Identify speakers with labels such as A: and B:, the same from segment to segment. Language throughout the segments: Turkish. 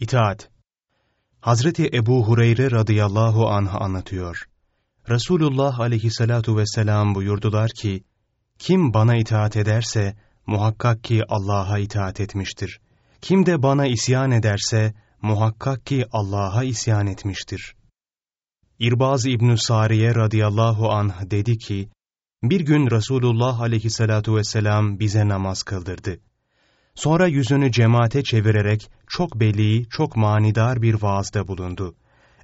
A: İtaat Hazreti Ebu Hureyre radıyallahu anh anlatıyor. Resulullah aleyhissalatu vesselam buyurdular ki, Kim bana itaat ederse, muhakkak ki Allah'a itaat etmiştir. Kim de bana isyan ederse, muhakkak ki Allah'a isyan etmiştir. İrbaz İbn Sariye radıyallahu anh dedi ki, bir gün Resulullah aleyhissalatu vesselam bize namaz kıldırdı. Sonra yüzünü cemaate çevirerek çok belli, çok manidar bir vaazda bulundu.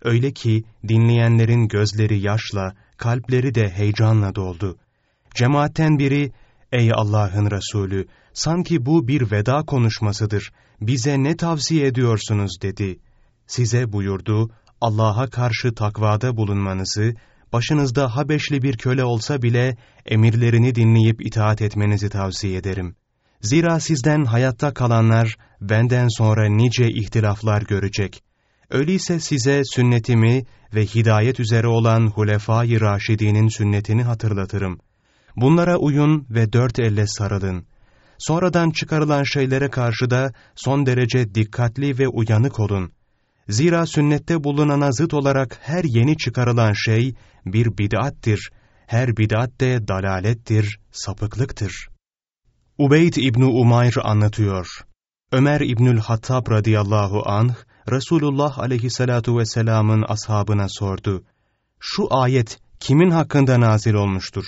A: Öyle ki dinleyenlerin gözleri yaşla, kalpleri de heyecanla doldu. Cemaatten biri, ''Ey Allah'ın Resulü, sanki bu bir veda konuşmasıdır, bize ne tavsiye ediyorsunuz?'' dedi. Size buyurdu, Allah'a karşı takvada bulunmanızı, başınızda Habeşli bir köle olsa bile emirlerini dinleyip itaat etmenizi tavsiye ederim. Zira sizden hayatta kalanlar benden sonra nice ihtilaflar görecek. Öyleyse size sünnetimi ve hidayet üzere olan Hulefai Raşidi'nin sünnetini hatırlatırım. Bunlara uyun ve dört elle sarılın. Sonradan çıkarılan şeylere karşı da son derece dikkatli ve uyanık olun. Zira sünnette bulunana zıt olarak her yeni çıkarılan şey bir bid'attir. Her bid'at de dalalettir, sapıklıktır. Ubeyd İbni Umayr anlatıyor. Ömer İbnül Hattab radıyallahu anh, Resulullah aleyhissalatu vesselamın ashabına sordu. Şu ayet kimin hakkında nazil olmuştur?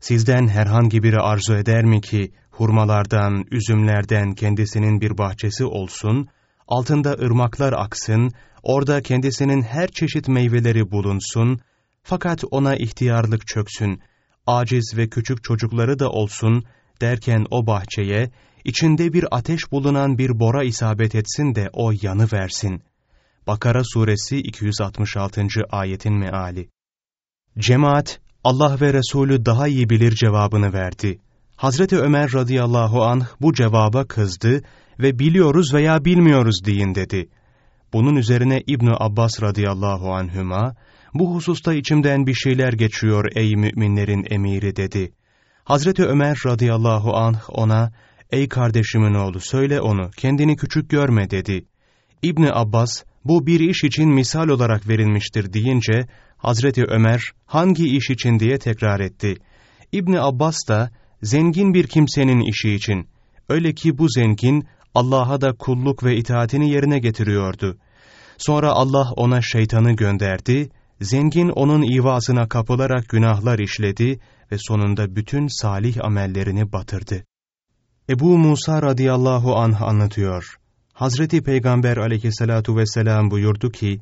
A: Sizden herhangi biri arzu eder mi ki, hurmalardan, üzümlerden kendisinin bir bahçesi olsun, altında ırmaklar aksın, orada kendisinin her çeşit meyveleri bulunsun, fakat ona ihtiyarlık çöksün, aciz ve küçük çocukları da olsun, derken o bahçeye, içinde bir ateş bulunan bir bora isabet etsin de o yanı versin. Bakara suresi 266. ayetin meali. Cemaat, Allah ve Resulü daha iyi bilir cevabını verdi. Hazreti Ömer radıyallahu anh bu cevaba kızdı ve biliyoruz veya bilmiyoruz deyin dedi. Bunun üzerine İbn Abbas radıyallahu anhüma, bu hususta içimden bir şeyler geçiyor ey müminlerin emiri dedi. Hazreti Ömer radıyallahu anh ona, ey kardeşimin oğlu söyle onu, kendini küçük görme dedi. İbni Abbas, bu bir iş için misal olarak verilmiştir deyince, Hazreti Ömer, hangi iş için diye tekrar etti. İbni Abbas da, zengin bir kimsenin işi için, öyle ki bu zengin, Allah'a da kulluk ve itaatini yerine getiriyordu. Sonra Allah ona şeytanı gönderdi, zengin onun ivasına kapılarak günahlar işledi ve sonunda bütün salih amellerini batırdı. Ebu Musa radıyallahu anh anlatıyor. Hazreti Peygamber aleyhissalatu vesselam buyurdu ki,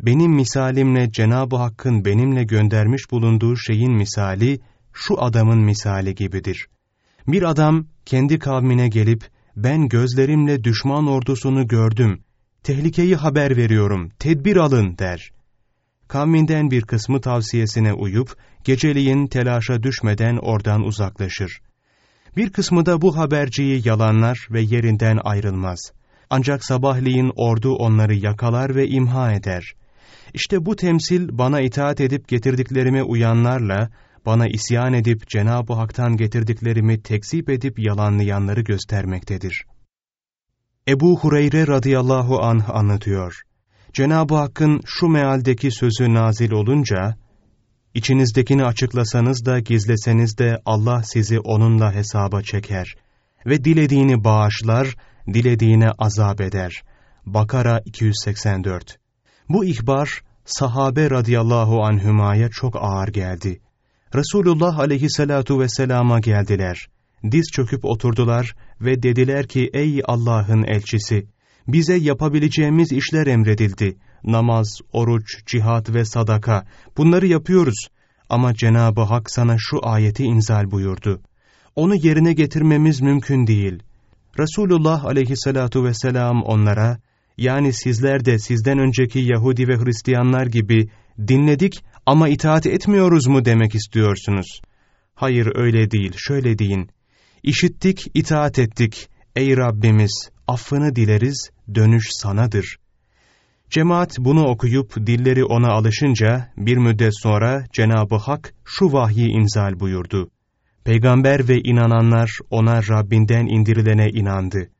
A: benim misalimle Cenab-ı Hakk'ın benimle göndermiş bulunduğu şeyin misali, şu adamın misali gibidir. Bir adam kendi kavmine gelip, ben gözlerimle düşman ordusunu gördüm, tehlikeyi haber veriyorum, tedbir alın der. Kavminden bir kısmı tavsiyesine uyup, geceliğin telaşa düşmeden oradan uzaklaşır. Bir kısmı da bu haberciyi yalanlar ve yerinden ayrılmaz. Ancak sabahleyin ordu onları yakalar ve imha eder. İşte bu temsil bana itaat edip getirdiklerime uyanlarla, bana isyan edip Cenab-ı Hak'tan getirdiklerimi tekzip edip yalanlayanları göstermektedir. Ebu Hureyre radıyallahu anh anlatıyor. Cenab-ı Hakk'ın şu mealdeki sözü nazil olunca, İçinizdekini açıklasanız da gizleseniz de Allah sizi onunla hesaba çeker ve dilediğini bağışlar, dilediğine azap eder. Bakara 284 Bu ihbar, sahabe radıyallahu anhümaya çok ağır geldi. Resulullah aleyhissalatu vesselama geldiler. Diz çöküp oturdular ve dediler ki, ey Allah'ın elçisi, bize yapabileceğimiz işler emredildi namaz, oruç, cihat ve sadaka bunları yapıyoruz. Ama Cenab-ı Hak sana şu ayeti inzal buyurdu. Onu yerine getirmemiz mümkün değil. Resulullah aleyhissalatu vesselam onlara, yani sizler de sizden önceki Yahudi ve Hristiyanlar gibi dinledik ama itaat etmiyoruz mu demek istiyorsunuz? Hayır öyle değil, şöyle deyin. İşittik, itaat ettik. Ey Rabbimiz, affını dileriz, dönüş sanadır. Cemaat bunu okuyup dilleri ona alışınca bir müddet sonra Cenab-ı Hak şu vahyi inzal buyurdu. Peygamber ve inananlar ona Rabbinden indirilene inandı.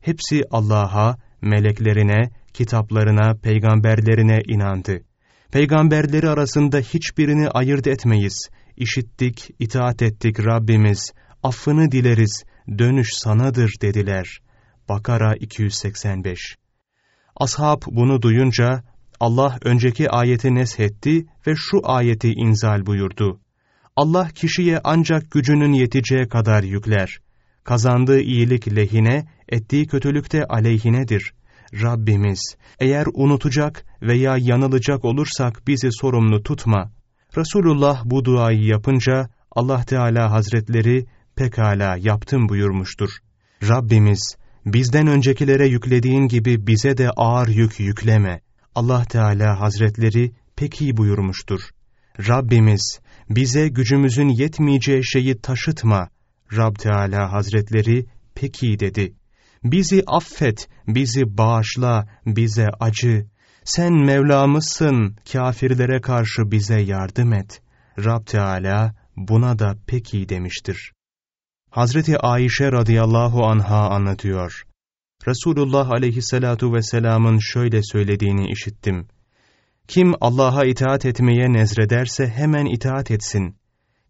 A: Hepsi Allah'a meleklerine, kitaplarına, peygamberlerine inandı. Peygamberleri arasında hiçbirini ayırt etmeyiz. İşittik, itaat ettik Rabbimiz, affını dileriz, dönüş sanadır dediler. Bakara 285 Ashab bunu duyunca Allah önceki ayeti neshetti ve şu ayeti inzal buyurdu. Allah kişiye ancak gücünün yeteceği kadar yükler. Kazandığı iyilik lehine, ettiği kötülük de aleyhinedir. Rabbimiz, eğer unutacak veya yanılacak olursak bizi sorumlu tutma. Resulullah bu duayı yapınca Allah Teala Hazretleri pekala yaptım buyurmuştur. Rabbimiz, bizden öncekilere yüklediğin gibi bize de ağır yük yükleme. Allah Teala Hazretleri pek iyi buyurmuştur. Rabbimiz, bize gücümüzün yetmeyeceği şeyi taşıtma. Rab Teala Hazretleri pek iyi dedi. Bizi affet, bizi bağışla, bize acı. Sen Mevlamızsın, kafirlere karşı bize yardım et. Rab Teala buna da pek iyi demiştir. Hazreti Ayşe radıyallahu anha anlatıyor. Resulullah aleyhissalatu vesselamın şöyle söylediğini işittim. Kim Allah'a itaat etmeye nezrederse hemen itaat etsin.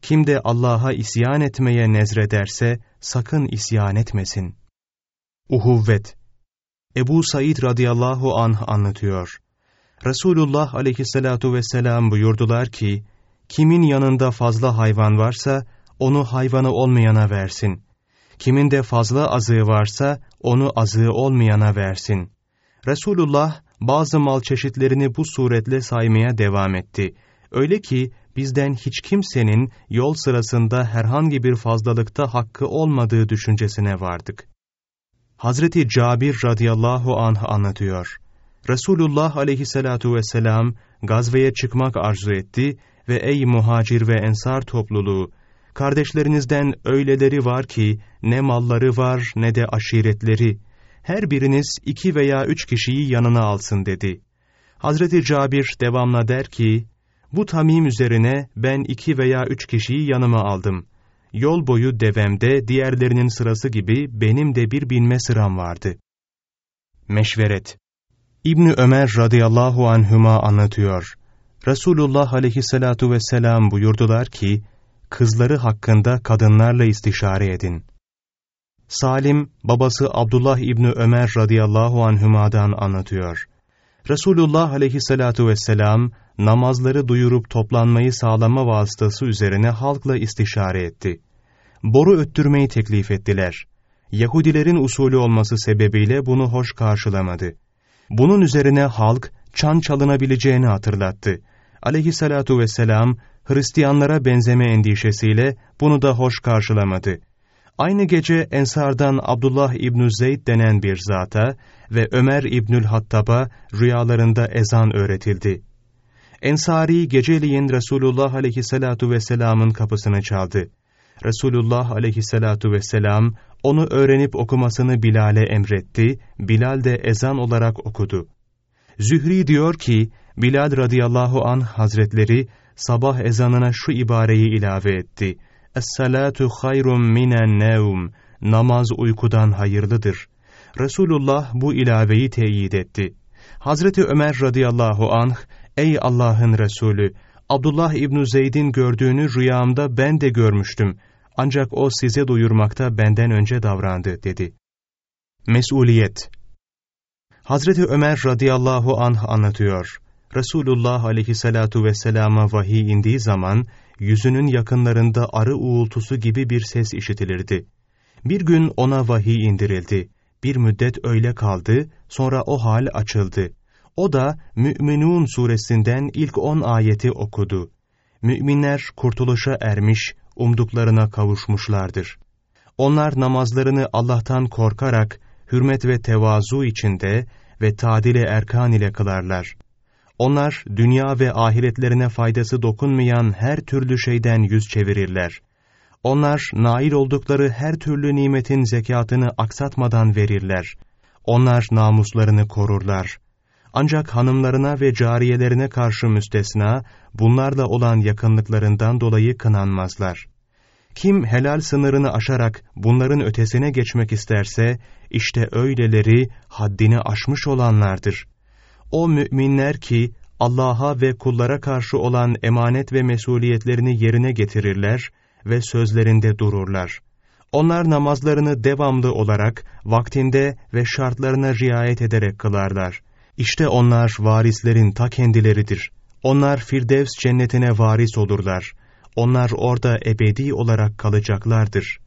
A: Kim de Allah'a isyan etmeye nezrederse sakın isyan etmesin. Uhuvvet Ebu Said radıyallahu anh anlatıyor. Resulullah aleyhissalatu vesselam buyurdular ki, kimin yanında fazla hayvan varsa, onu hayvanı olmayana versin. Kimin de fazla azığı varsa, onu azığı olmayana versin. Resulullah, bazı mal çeşitlerini bu suretle saymaya devam etti. Öyle ki, bizden hiç kimsenin yol sırasında herhangi bir fazlalıkta hakkı olmadığı düşüncesine vardık. Hazreti Cabir radıyallahu anh anlatıyor. Resulullah aleyhissalatu vesselam gazveye çıkmak arzu etti ve ey muhacir ve ensar topluluğu, kardeşlerinizden öyleleri var ki ne malları var ne de aşiretleri, her biriniz iki veya üç kişiyi yanına alsın dedi. Hazreti Cabir devamla der ki, bu tamim üzerine ben iki veya üç kişiyi yanıma aldım. Yol boyu devemde diğerlerinin sırası gibi benim de bir binme sıram vardı. Meşveret İbni Ömer radıyallahu anhüma anlatıyor. Resulullah aleyhissalatu vesselam buyurdular ki, kızları hakkında kadınlarla istişare edin. Salim, babası Abdullah İbni Ömer radıyallahu anhümadan anlatıyor. Resulullah aleyhissalatu vesselam, namazları duyurup toplanmayı sağlama vasıtası üzerine halkla istişare etti. Boru öttürmeyi teklif ettiler. Yahudilerin usulü olması sebebiyle bunu hoş karşılamadı. Bunun üzerine halk çan çalınabileceğini hatırlattı. Aleyhissalatu vesselam Hristiyanlara benzeme endişesiyle bunu da hoş karşılamadı. Aynı gece Ensardan Abdullah İbnü Zeyd denen bir zata ve Ömer İbnül Hattab'a rüyalarında ezan öğretildi. Ensari geceliğin Resulullah aleyhissalatu vesselamın kapısını çaldı. Resulullah aleyhissalatu vesselam onu öğrenip okumasını Bilal'e emretti, Bilal de ezan olarak okudu. Zühri diyor ki, Bilal radıyallahu an hazretleri sabah ezanına şu ibareyi ilave etti. Es-salatu hayrun minen nevm. Namaz uykudan hayırlıdır. Resulullah bu ilaveyi teyit etti. Hazreti Ömer radıyallahu anh, ey Allah'ın Resulü, Abdullah İbn Zeyd'in gördüğünü rüyamda ben de görmüştüm. Ancak o size duyurmakta benden önce davrandı, dedi. Mesuliyet Hazreti Ömer radıyallahu anh anlatıyor. Resulullah aleyhissalatu vesselama vahiy indiği zaman, yüzünün yakınlarında arı uğultusu gibi bir ses işitilirdi. Bir gün ona vahiy indirildi. Bir müddet öyle kaldı, sonra o hal açıldı. O da Mü'minun suresinden ilk on ayeti okudu. Müminler kurtuluşa ermiş, umduklarına kavuşmuşlardır. Onlar namazlarını Allah'tan korkarak, hürmet ve tevazu içinde ve tadile erkan ile kılarlar. Onlar dünya ve ahiretlerine faydası dokunmayan her türlü şeyden yüz çevirirler. Onlar nail oldukları her türlü nimetin zekatını aksatmadan verirler. Onlar namuslarını korurlar. Ancak hanımlarına ve cariyelerine karşı müstesna, bunlarla olan yakınlıklarından dolayı kınanmazlar. Kim helal sınırını aşarak bunların ötesine geçmek isterse, işte öyleleri haddini aşmış olanlardır. O müminler ki Allah'a ve kullara karşı olan emanet ve mesuliyetlerini yerine getirirler ve sözlerinde dururlar. Onlar namazlarını devamlı olarak vaktinde ve şartlarına riayet ederek kılarlar. İşte onlar varislerin ta kendileridir. Onlar Firdevs cennetine varis olurlar. Onlar orada ebedi olarak kalacaklardır.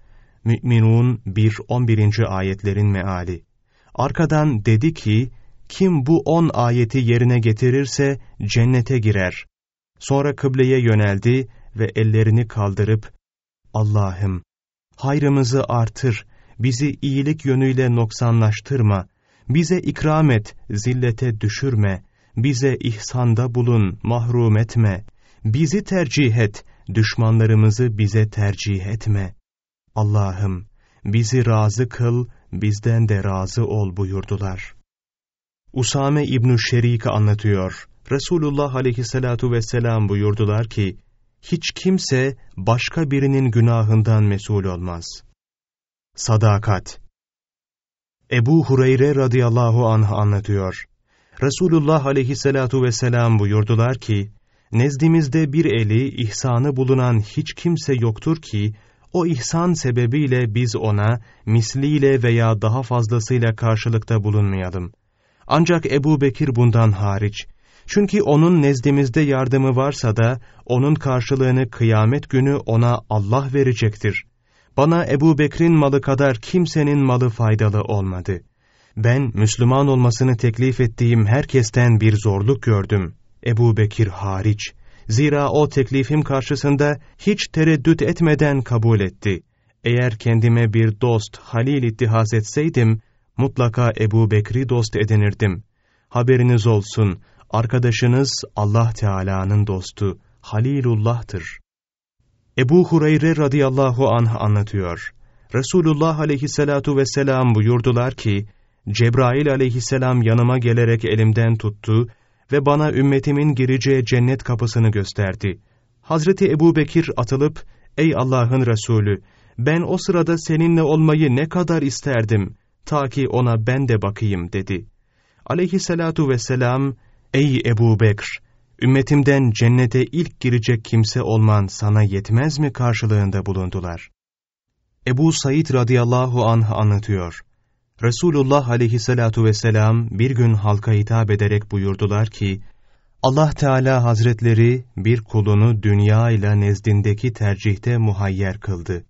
A: Mü'minun 1-11. ayetlerin meali. Arkadan dedi ki, kim bu on ayeti yerine getirirse cennete girer. Sonra kıbleye yöneldi ve ellerini kaldırıp, Allah'ım, hayrımızı artır, bizi iyilik yönüyle noksanlaştırma, bize ikram et, zillete düşürme, bize ihsanda bulun, mahrum etme, bizi tercih et, düşmanlarımızı bize tercih etme. Allah'ım, bizi razı kıl, bizden de razı ol buyurdular. Usame İbn Şerik anlatıyor. Resulullah aleyhissalatu vesselam buyurdular ki, hiç kimse başka birinin günahından mesul olmaz. Sadakat Ebu Hureyre radıyallahu anh anlatıyor. Resulullah aleyhissalatu vesselam buyurdular ki, nezdimizde bir eli ihsanı bulunan hiç kimse yoktur ki, o ihsan sebebiyle biz ona misliyle veya daha fazlasıyla karşılıkta bulunmayalım. Ancak Ebu Bekir bundan hariç. Çünkü onun nezdimizde yardımı varsa da, onun karşılığını kıyamet günü ona Allah verecektir. Bana Ebu Bekir'in malı kadar kimsenin malı faydalı olmadı. Ben Müslüman olmasını teklif ettiğim herkesten bir zorluk gördüm. Ebu Bekir hariç. Zira o teklifim karşısında hiç tereddüt etmeden kabul etti. Eğer kendime bir dost, halil ittihaz etseydim, mutlaka Ebu Bekri dost edinirdim. Haberiniz olsun, arkadaşınız Allah Teala'nın dostu, Halilullah'tır. Ebu Hureyre radıyallahu anh anlatıyor. Resulullah aleyhissalatu vesselam buyurdular ki, Cebrail aleyhisselam yanıma gelerek elimden tuttu ve bana ümmetimin gireceği cennet kapısını gösterdi. Hazreti Ebu Bekir atılıp, ''Ey Allah'ın Resulü, ben o sırada seninle olmayı ne kadar isterdim, ta ki ona ben de bakayım.'' dedi. Aleyhisselatu vesselam, ''Ey Ebu Bekir, ümmetimden cennete ilk girecek kimse olman sana yetmez mi?'' karşılığında bulundular. Ebu Said radıyallahu anh anlatıyor. Resulullah aleyhissalatu vesselam bir gün halka hitap ederek buyurdular ki, Allah Teala Hazretleri bir kulunu dünya ile nezdindeki tercihte muhayyer kıldı.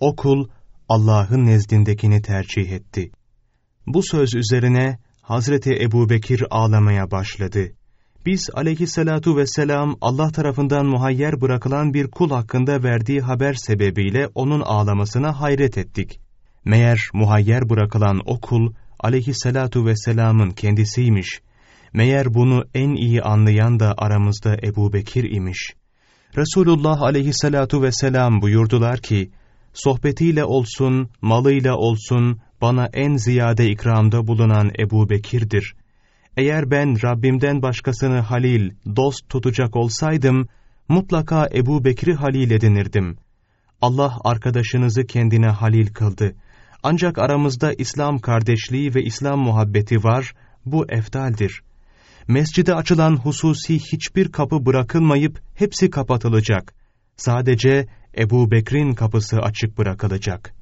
A: O kul Allah'ın nezdindekini tercih etti. Bu söz üzerine Hazreti Ebu Bekir ağlamaya başladı. Biz aleyhissalatu vesselam Allah tarafından muhayyer bırakılan bir kul hakkında verdiği haber sebebiyle onun ağlamasına hayret ettik. Meğer muhayyer bırakılan o kul aleyhissalatu vesselamın kendisiymiş. Meğer bunu en iyi anlayan da aramızda Ebu Bekir imiş. Resulullah aleyhissalatu vesselam buyurdular ki, sohbetiyle olsun, malıyla olsun, bana en ziyade ikramda bulunan Ebu Bekir'dir. Eğer ben Rabbimden başkasını halil, dost tutacak olsaydım, mutlaka Ebu Bekir'i halil edinirdim. Allah arkadaşınızı kendine halil kıldı. Ancak aramızda İslam kardeşliği ve İslam muhabbeti var, bu eftaldir. Mescide açılan hususi hiçbir kapı bırakılmayıp hepsi kapatılacak. Sadece Ebu Bekir'in kapısı açık bırakılacak.